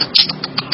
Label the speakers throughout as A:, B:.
A: 何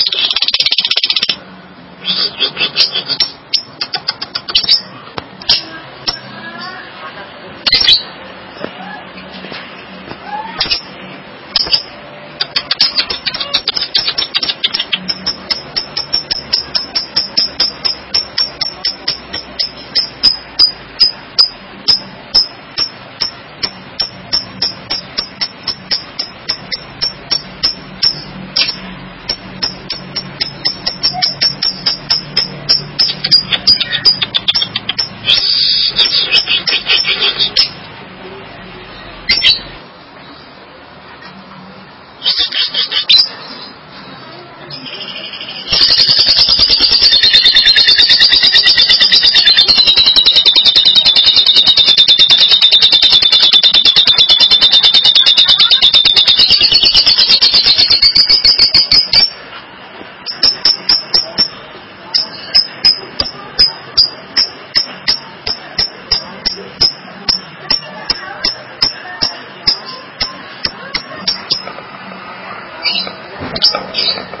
A: Stop, stop.